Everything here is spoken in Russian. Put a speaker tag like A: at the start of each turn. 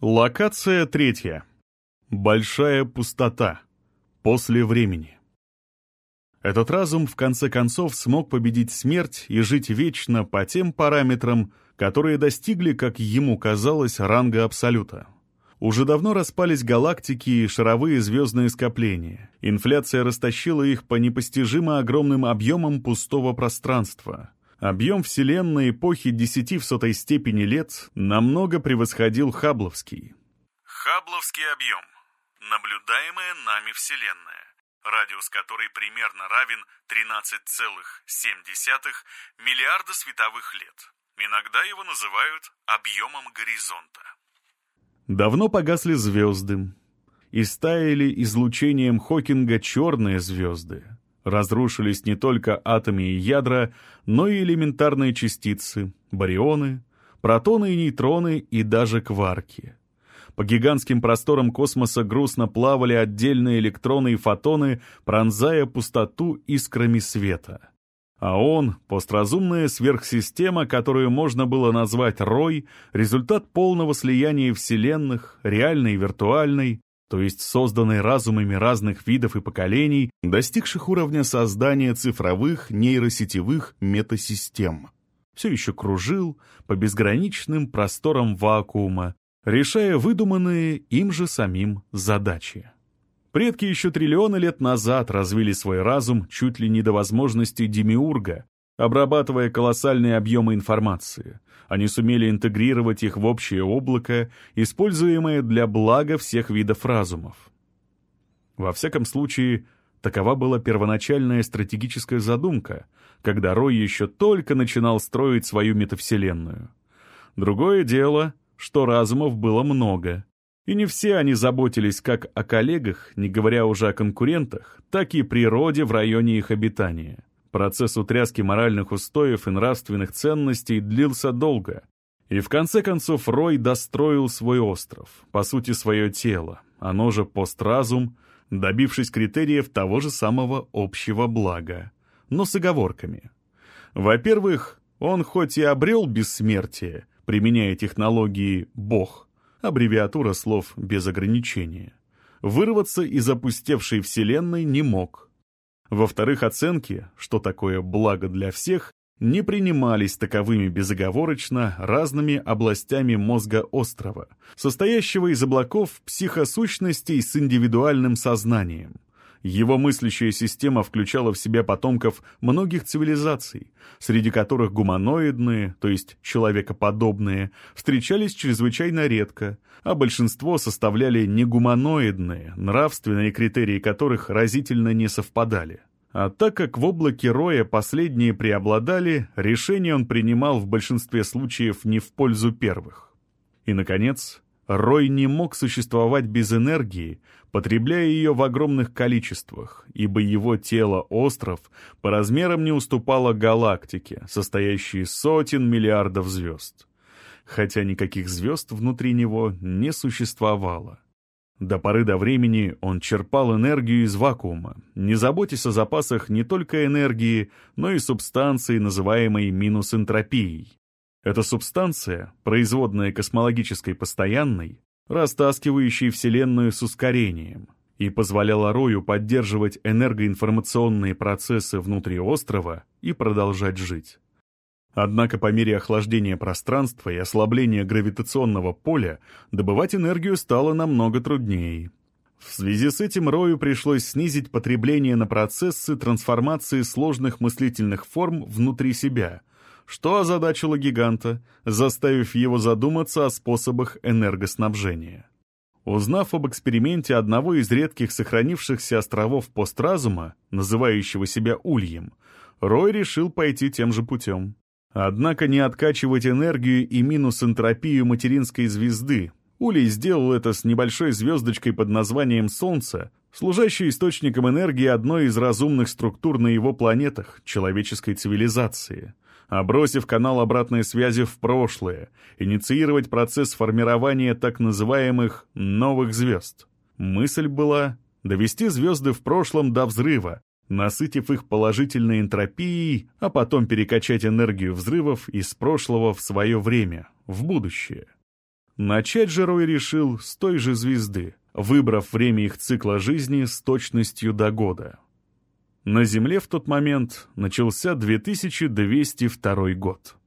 A: Локация третья. Большая пустота. После времени. Этот разум в конце концов смог победить смерть и жить вечно по тем параметрам, которые достигли, как ему казалось, ранга Абсолюта. Уже давно распались галактики и шаровые звездные скопления. Инфляция растащила их по непостижимо огромным объемам пустого пространства. Объем Вселенной эпохи десяти в сотой степени лет намного превосходил Хабловский.
B: Хабловский объем. Наблюдаемая нами Вселенная, радиус которой примерно равен 13,7 миллиарда световых лет. Иногда его называют объемом горизонта.
A: Давно погасли звезды. И стаяли излучением Хокинга черные звезды. Разрушились не только атомы и ядра, но и элементарные частицы, барионы, протоны и нейтроны и даже кварки. По гигантским просторам космоса грустно плавали отдельные электроны и фотоны, пронзая пустоту искрами света. А он, постразумная сверхсистема, которую можно было назвать Рой, результат полного слияния вселенных, реальной и виртуальной, то есть созданной разумами разных видов и поколений, достигших уровня создания цифровых нейросетевых метасистем. Все еще кружил по безграничным просторам вакуума, решая выдуманные им же самим задачи. Предки еще триллионы лет назад развили свой разум чуть ли не до возможности демиурга, обрабатывая колоссальные объемы информации. Они сумели интегрировать их в общее облако, используемое для блага всех видов разумов. Во всяком случае, такова была первоначальная стратегическая задумка, когда Рой еще только начинал строить свою метавселенную. Другое дело, что разумов было много, и не все они заботились как о коллегах, не говоря уже о конкурентах, так и природе в районе их обитания. Процесс утряски моральных устоев и нравственных ценностей длился долго, и в конце концов Рой достроил свой остров, по сути свое тело, оно же постразум, добившись критериев того же самого общего блага, но с оговорками. Во-первых, он хоть и обрел бессмертие, применяя технологии «Бог», аббревиатура слов без ограничения, вырваться из опустевшей вселенной не мог. Во-вторых, оценки, что такое благо для всех, не принимались таковыми безоговорочно разными областями мозга острова, состоящего из облаков психосущностей с индивидуальным сознанием. Его мыслящая система включала в себя потомков многих цивилизаций, среди которых гуманоидные, то есть человекоподобные, встречались чрезвычайно редко, а большинство составляли негуманоидные, нравственные критерии которых разительно не совпадали. А так как в облаке Роя последние преобладали, решение он принимал в большинстве случаев не в пользу первых. И, наконец, Рой не мог существовать без энергии, потребляя ее в огромных количествах, ибо его тело-остров по размерам не уступало галактике, состоящей из сотен миллиардов звезд. Хотя никаких звезд внутри него не существовало. До поры до времени он черпал энергию из вакуума, не заботясь о запасах не только энергии, но и субстанции, называемой минус-энтропией. Эта субстанция, производная космологической постоянной, растаскивающей Вселенную с ускорением, и позволяла Рою поддерживать энергоинформационные процессы внутри острова и продолжать жить. Однако по мере охлаждения пространства и ослабления гравитационного поля добывать энергию стало намного труднее. В связи с этим Рою пришлось снизить потребление на процессы трансформации сложных мыслительных форм внутри себя, что озадачило гиганта, заставив его задуматься о способах энергоснабжения. Узнав об эксперименте одного из редких сохранившихся островов постразума, называющего себя Ульем, Рой решил пойти тем же путем. Однако не откачивать энергию и минус энтропию материнской звезды. Улей сделал это с небольшой звездочкой под названием Солнце, служащей источником энергии одной из разумных структур на его планетах, человеческой цивилизации — а бросив канал обратной связи в прошлое, инициировать процесс формирования так называемых «новых звезд». Мысль была довести звезды в прошлом до взрыва, насытив их положительной энтропией, а потом перекачать энергию взрывов из прошлого в свое время, в будущее. Начать же Рой решил с той же звезды, выбрав время их цикла жизни с точностью до года. На Земле в тот момент начался 2202 год.